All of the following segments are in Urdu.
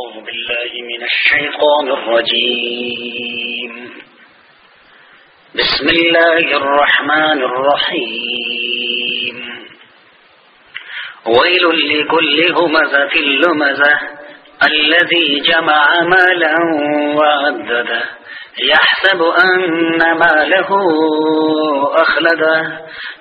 أعوذ بالله من الشيطان الرجيم. بسم الله الرحمن الرحيم. ويل لكل همزة لمزة الذي جمع مالا وعدده. يحسب أن ماله أخلده.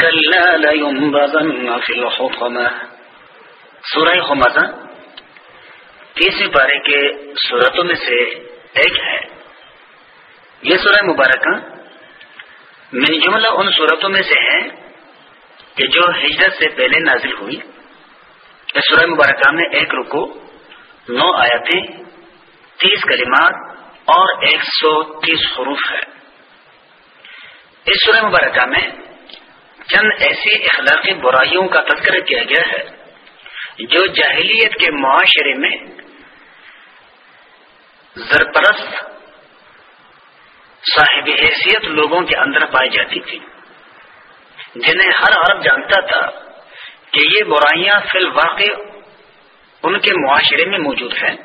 كلا لينبذن في الحطمة. سورہ خمزہ تیسری پارے کے صورتوں میں سے ایک ہے۔ یہ سورہ مبارکہ من جملہ ان صورتوں میں سے ہے کہ جو ہجرت سے پہلے نازل ہوئی۔ اس سورہ مبارکہ میں ایک رکو نو آیتیں، تیس کلمات اور ایک سو تیس حروف ہے۔ اس سورہ مبارکہ میں چند ایسی اخلاقی برائیوں کا تذکرہ کیا گیا ہے جو جاہلیت کے معاشرے میں زرپرست صاحب حیثیت لوگوں کے اندر پائی جاتی تھی۔ جنہیں ہر عرب جانتا تھا کہ یہ برائیاں فی الواقع ان کے معاشرے میں موجود ہیں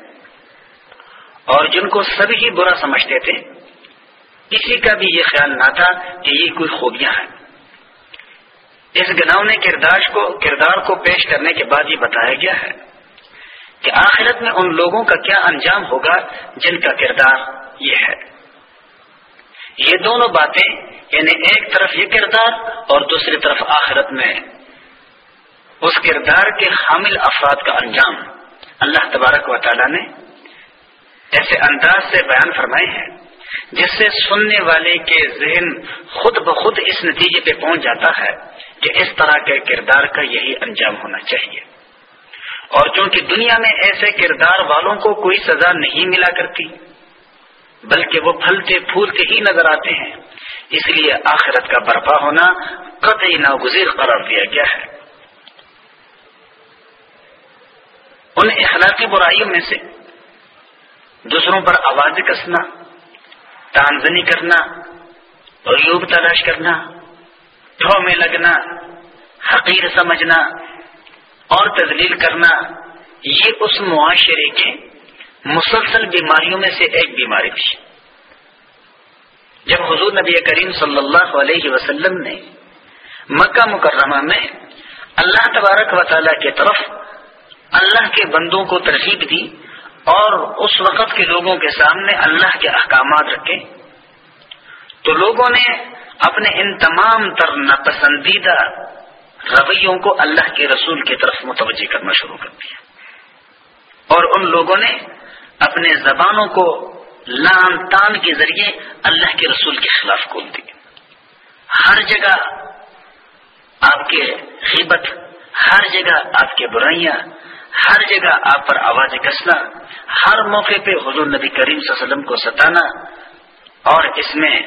اور جن کو سبھی ہی برا سمجھتے تھے۔ کسی کا بھی یہ خیال نہ تھا کہ یہ کوئی خوبیاں ہیں۔ اس گناؤنے کردار کو کردار کو پیش کرنے کے بعد یہ بتایا گیا ہے۔ کہ آخرت میں ان لوگوں کا کیا انجام ہوگا جن کا کردار یہ ہے۔ یہ دونوں باتیں یعنی ایک طرف یہ کردار اور دوسری طرف آخرت میں اس کردار کے حامل افراد کا انجام۔ اللہ تبارک و تعالی نے ایسے انداز سے بیان فرمائے ہیں، جس سے سننے والے کے ذہن خود بخود اس نتیجے پہ پہنچ جاتا ہے کہ اس طرح کے کردار کا یہی انجام ہونا چاہیے۔ اور چونکہ دنیا میں ایسے کردار والوں کو کوئی سزا نہیں ملا کرتی، بلکہ وہ پھلتے پھولتے ہی نظر آتے ہیں۔ اس لیے آخرت کا برپا ہونا قطعی ناگزیر قرار دیا گیا ہے۔ ان اخلاقی برائیوں میں سے دوسروں پر آواز کسنا، تانزنی کرنا عیوب تلاش کرنا ٹھو میں لگنا، حقیر سمجھنا اور تزلیل کرنا، یہ اس معاشرے کے مسلسل بیماریوں میں سے ایک بیماری تھی جب حضور نبی کریم صلی اللہ علیہ وسلم نے مکہ مکرمہ میں اللہ تبارک و تعالی کی طرف اللہ کے بندوں کو ترغیب دی اور اس وقت کے لوگوں کے سامنے اللہ کے احکامات رکھے، تو لوگوں نے اپنے ان تمام تر ناپسندیدہ رویوں کو اللہ کے رسول کی طرف متوجہ کرنا شروع کر دیا۔ اور ان لوگوں نے اپنے زبانوں کو لان تان کے ذریعے اللہ کے رسول کے خلاف کھول دی ہر جگہ آپ کے غیبت، ہر جگہ آپ کے برائیاں، ہر جگہ آپ پر آواز کسنا ہر موقع پہ حضور نبی کریم صلی اللہ علیہ وسلم کو ستانا۔ اور اس میں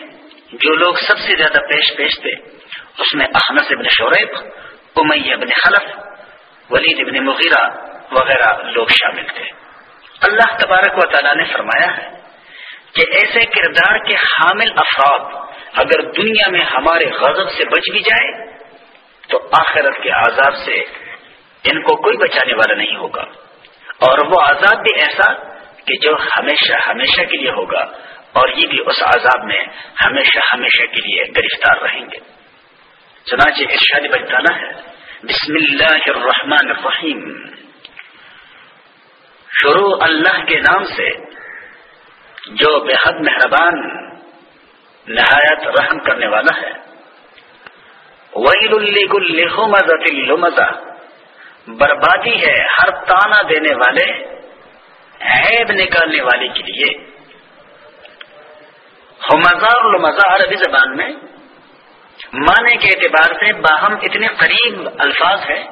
جو لوگ سب سے زیادہ پیش پیش تھے، اس میں احمد ابن شعیب امیہ ابن خلف ولید ابن مغیرہ وغیرہ لوگ شامل تھے۔ اللہ تبارک و تعالیٰ نے فرمایا ہے کہ ایسے کردار کے حامل افراد اگر دنیا میں ہمارے غضب سے بچ بھی جائے، تو آخرت کے عذاب سے ان کو کوئی بچانے والا نہیں ہوگا۔ اور وہ عذاب بھی ایسا کہ جو ہمیشہ ہمیشہ کے لیے ہوگا، اور یہ بھی اس عذاب میں ہمیشہ ہمیشہ کے لیے گرفتار رہیں گے۔ چنانچہ ارشاد بچانا ہے۔ بسم اللہ الرحمن الرحیم۔ شروع اللہ کے نام سے جو بے حد مہربان، نہایت رحم کرنے والا ہے۔ وہی مزہ بربادی ہے ہر تانا دینے والے، عیب نکالنے والے کے لیے۔ ہمزہ اور لمزہ عربی زبان میں معنی کے اعتبار سے باہم اتنے قریب الفاظ ہیں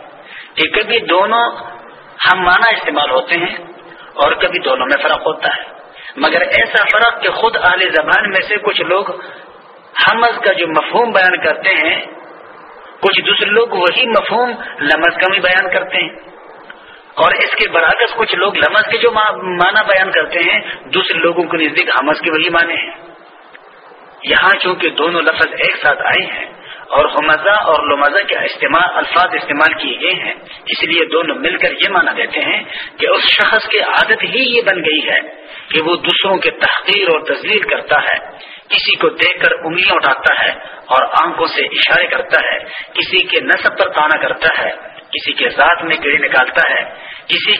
کہ کبھی دونوں ہم معنی استعمال ہوتے ہیں اور کبھی دونوں میں فرق ہوتا ہے۔ مگر ایسا فرق کہ خود اعلی زبان میں سے کچھ لوگ حمز کا جو مفہوم بیان کرتے ہیں، کچھ دوسرے لوگ وہی مفہوم لمز کا بھی بیان کرتے ہیں۔ اور اس کے برعکس کچھ لوگ لمز کے جو معنی بیان کرتے ہیں، دوسرے لوگوں کے نزدیک حمز کے وہی معنی ہیں۔ یہاں چونکہ دونوں لفظ ایک ساتھ آئے ہیں اور حمزہ اور لمزہ کے استعمال الفاظ استعمال کیے گئے ہیں، اس لیے دونوں مل کر یہ مانا دیتے ہیں کہ اس شخص کی عادت ہی یہ بن گئی ہے کہ وہ دوسروں کے تحقیر اور تزلیل کرتا ہے، کسی کو دیکھ کر انگلیاں اٹھاتا ہے اور آنکھوں سے اشارے کرتا ہے، کسی کے نصب پر تانا کرتا ہے، کسی کے ذات میں کیڑے نکالتا ہے، کسی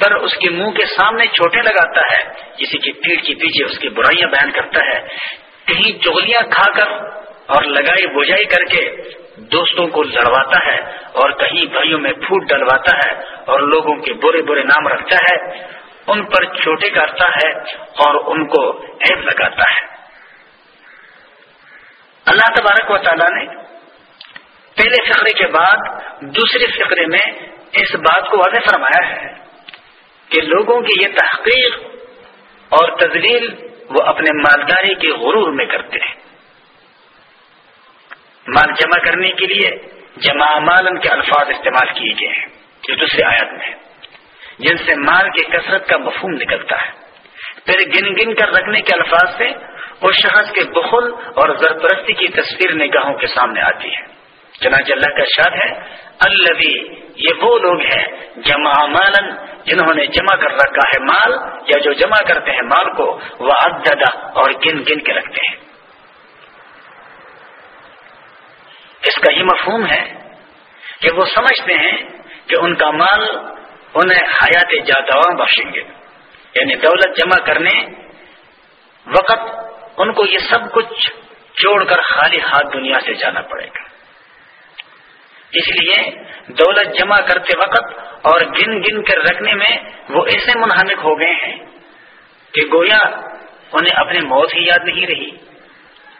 پر اس کے منہ کے سامنے چھوٹے لگاتا ہے، کسی کی پیٹ کے پیچھے اس کی برائیاں بیان کرتا ہے۔ کہیں چغلیاں کھا کر اور لگائی بجائی کر کے دوستوں کو لڑواتا ہے اور کہیں بھائیوں میں پھوٹ ڈلواتا ہے اور لوگوں کے برے برے نام رکھتا ہے، ان پر چھوٹے کرتا ہے اور ان کو عیب لگاتا ہے۔ اللہ تبارک و تعالیٰ نے پہلے فقرے کے بعد دوسرے فقرے میں اس بات کو واضح فرمایا ہے کہ لوگوں کی یہ تحقیق اور تزلیل وہ اپنے مالداری کے غرور میں کرتے ہیں۔ مال جمع کرنے کے لیے جمع مالن کے الفاظ استعمال کیے گئے ہیں۔ جو دوسرے آیت میں جن سے مال کی کثرت کا مفہوم نکلتا ہے۔ پھر گن گن کر رکھنے کے الفاظ سے اس شخص کے بخل اور زرپرستی کی تصویر نگاہوں کے سامنے آتی ہے۔ چنانچہ اللہ کا شاد ہے اللہ یہ وہ لوگ ہیں جمع مالن جنہوں نے جمع کر رکھا ہے مال، یا جو جمع کرتے ہیں مال کو، وہ عددہ اور گن گن کے رکھتے ہیں۔ اس کا یہ مفہوم ہے کہ وہ سمجھتے ہیں کہ ان کا مال انہیں حیات جاتا بخشیں گے۔ یعنی دولت جمع کرنے وقت ان کو یہ سب کچھ چھوڑ کر خالی ہاتھ دنیا سے جانا پڑے گا۔ اس لیے دولت جمع کرتے وقت اور گن گن کر رکھنے میں وہ ایسے منہمک ہو گئے ہیں کہ گویا انہیں اپنی موت ہی یاد نہیں رہی۔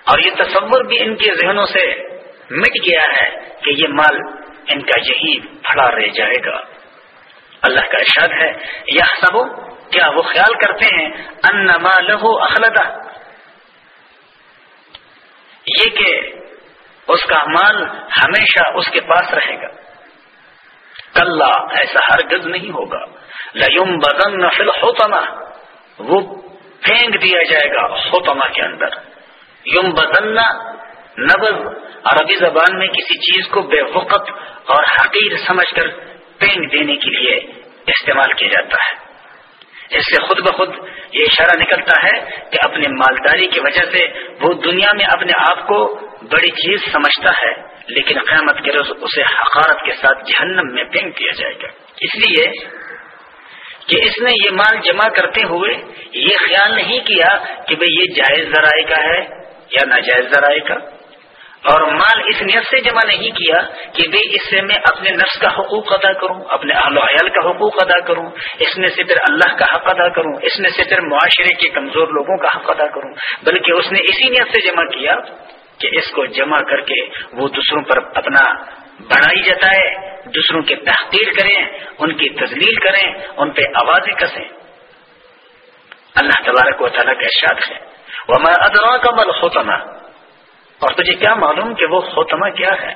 اور یہ تصور بھی ان کے ذہنوں سے مٹ گیا ہے کہ یہ مال ان کا یہی پڑا رہ جائے گا۔ اللہ کا ارشاد ہے یہ سب کیا وہ خیال کرتے ہیں؟ ان لہو اخلدا یہ کہ اس کا مال ہمیشہ اس کے پاس رہے گا۔ کل ایسا ہرگز نہیں ہوگا۔ لم بدن فل ہوتما وہ پھینک دیا جائے گا ہوتما کے اندر۔ یم بدن نبز عربی زبان میں کسی چیز کو بے وقت اور حقیر سمجھ کر پھینک دینے کے لیے استعمال کیا جاتا ہے۔ اس سے خود بخود یہ اشارہ نکلتا ہے کہ اپنے مالداری کی وجہ سے وہ دنیا میں اپنے آپ کو بڑی چیز سمجھتا ہے۔ لیکن قیامت کے روز اسے حقارت کے ساتھ جہنم میں پھینک دیا جائے گا۔ اس لیے کہ اس نے یہ مال جمع کرتے ہوئے یہ خیال نہیں کیا کہ بھئی یہ جائز ذرائع کا ہے یا ناجائز ذرائع کا۔ اور مال اس نیت سے جمع نہیں کیا کہ بھائی اس سے میں اپنے نفس کا حقوق ادا کروں، اپنے اہل و عیال کا حقوق ادا کروں، اس میں سے پھر اللہ کا حق ادا کروں، اس میں سے پھر معاشرے کے کمزور لوگوں کا حق ادا کروں۔ بلکہ اس نے اسی نیت سے جمع کیا کہ اس کو جمع کر کے وہ دوسروں پر اپنا بڑائی جتائے، دوسروں کے تحقیر کریں، ان کی تزلیل کریں، ان پہ آوازیں کسیں۔ اللہ تبارک و تعالیٰ کا ارشاد ہے۔ وہ میں ادرا کا مل اور تجھے کیا معلوم کہ وہ خوتمہ کیا ہے؟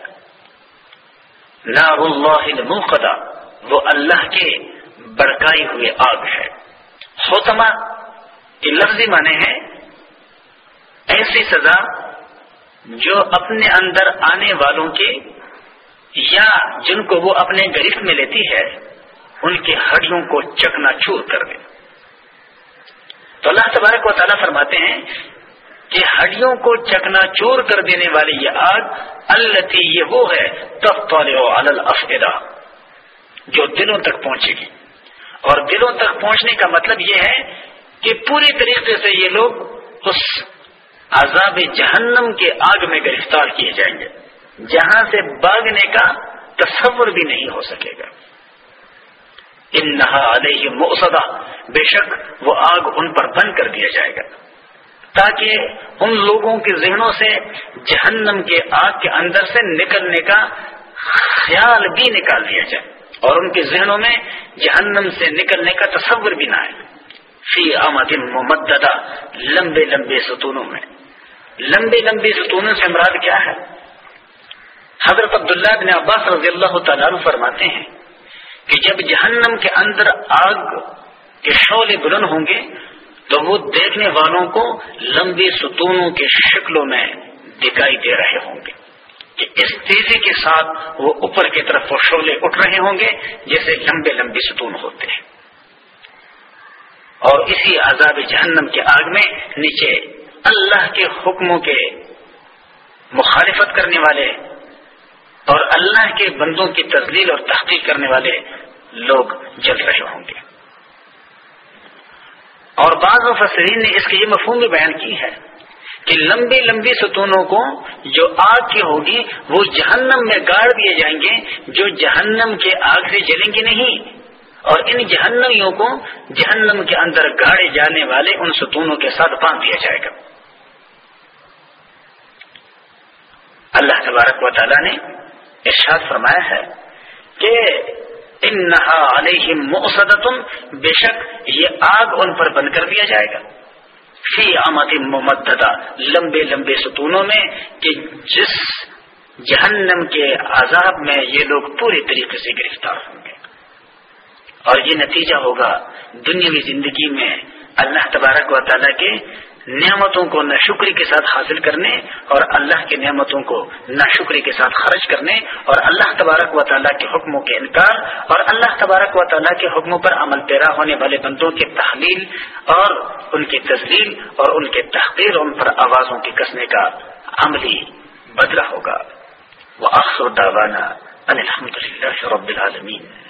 نار اللہ الموقدہ وہ اللہ کے بڑکائی ہوئے آگ ہے۔ خوتمہ کے لفظی معنی ہے، ایسی سزا جو اپنے اندر آنے والوں کے یا جن کو وہ اپنے گرفت میں لیتی ہے، ان کی ہڈیوں کو چکنا چور کر دے۔ تو اللہ تبارک و تعالیٰ فرماتے ہیں کہ ہڈیوں کو چکنا چور کر دینے والی یہ آگ اللہ یہ وہ ہے تب الفدا جو دلوں تک پہنچے گی۔ اور دلوں تک پہنچنے کا مطلب یہ ہے کہ پوری طریقے سے یہ لوگ اس عذاب جہنم کے آگ میں گرفتار کیے جائیں گے۔ جہاں سے باغنے کا تصور بھی نہیں ہو سکے گا۔ ان نہا علیہ موسدا بے شک وہ آگ ان پر بند کر دیا جائے گا۔ تاکہ ان لوگوں کے ذہنوں سے جہنم کے آگ کے اندر سے نکلنے کا خیال بھی نکال دیا جائے اور ان کے ذہنوں میں جہنم سے نکلنے کا تصور بھی نہ آئے۔ فی آمد ممددہ۔ لمبے لمبے ستونوں میں۔ لمبے لمبے ستونوں سے امراد کیا ہے؟ حضرت عبداللہ بن عباس رضی اللہ تعالیٰ فرماتے ہیں کہ جب جہنم کے اندر آگ کے شعلے بلند ہوں گے تو وہ دیکھنے والوں کو لمبی ستونوں کے شکلوں میں دکھائی دے رہے ہوں گے۔ کہ اس تیزی کے ساتھ وہ اوپر کی طرف وہ شعلے اٹھ رہے ہوں گے، جیسے لمبے لمبے ستون ہوتے ہیں۔ اور اسی عذاب جہنم کے آگ میں نیچے اللہ کے حکموں کے مخالفت کرنے والے اور اللہ کے بندوں کی تزلیل اور تحقیق کرنے والے لوگ جل رہے ہوں گے۔ اور بعض مفسرین نے اس کی یہ مفہوم بھی بیان کی ہے کہ لمبی لمبی ستونوں کو جو آگ کی ہوگی، وہ جہنم میں گاڑ دیے جائیں گے، جو جہنم کے آگ سے جلیں گے نہیں۔ اور ان جہنمیوں کو جہنم کے اندر گاڑے جانے والے ان ستونوں کے ساتھ باندھ دیا جائے گا۔ اللہ تبارک و تعالیٰ نے ارشاد فرمایا ہے کہ انہا علیہم مؤصدتن، بے شک یہ آگ ان پر بند کر دیا جائے گا۔ فی آمد ممددہ، لمبے لمبے ستونوں میں کہ جس جہنم کے عذاب میں یہ لوگ پورے طریقے سے گرفتار ہوں گے۔ اور یہ نتیجہ ہوگا دنیاوی زندگی میں اللہ تبارک و تعالیٰ کے نعمتوں کو نہ شکری کے ساتھ حاصل کرنے اور اللہ کی نعمتوں کو نہ شکری کے ساتھ خرچ کرنے اور اللہ تبارک و تعالیٰ کے حکموں کے انکار اور اللہ تبارک و تعالیٰ کے حکموں پر عمل پیرا ہونے والے بندوں کی تحلیل اور ان کی تزلیل اور ان کے تحقیر ان پر آوازوں کے کسنے کا عملی بدلہ ہوگا۔ وہ اخصر داوانہ الحمد للہ رب العالمین۔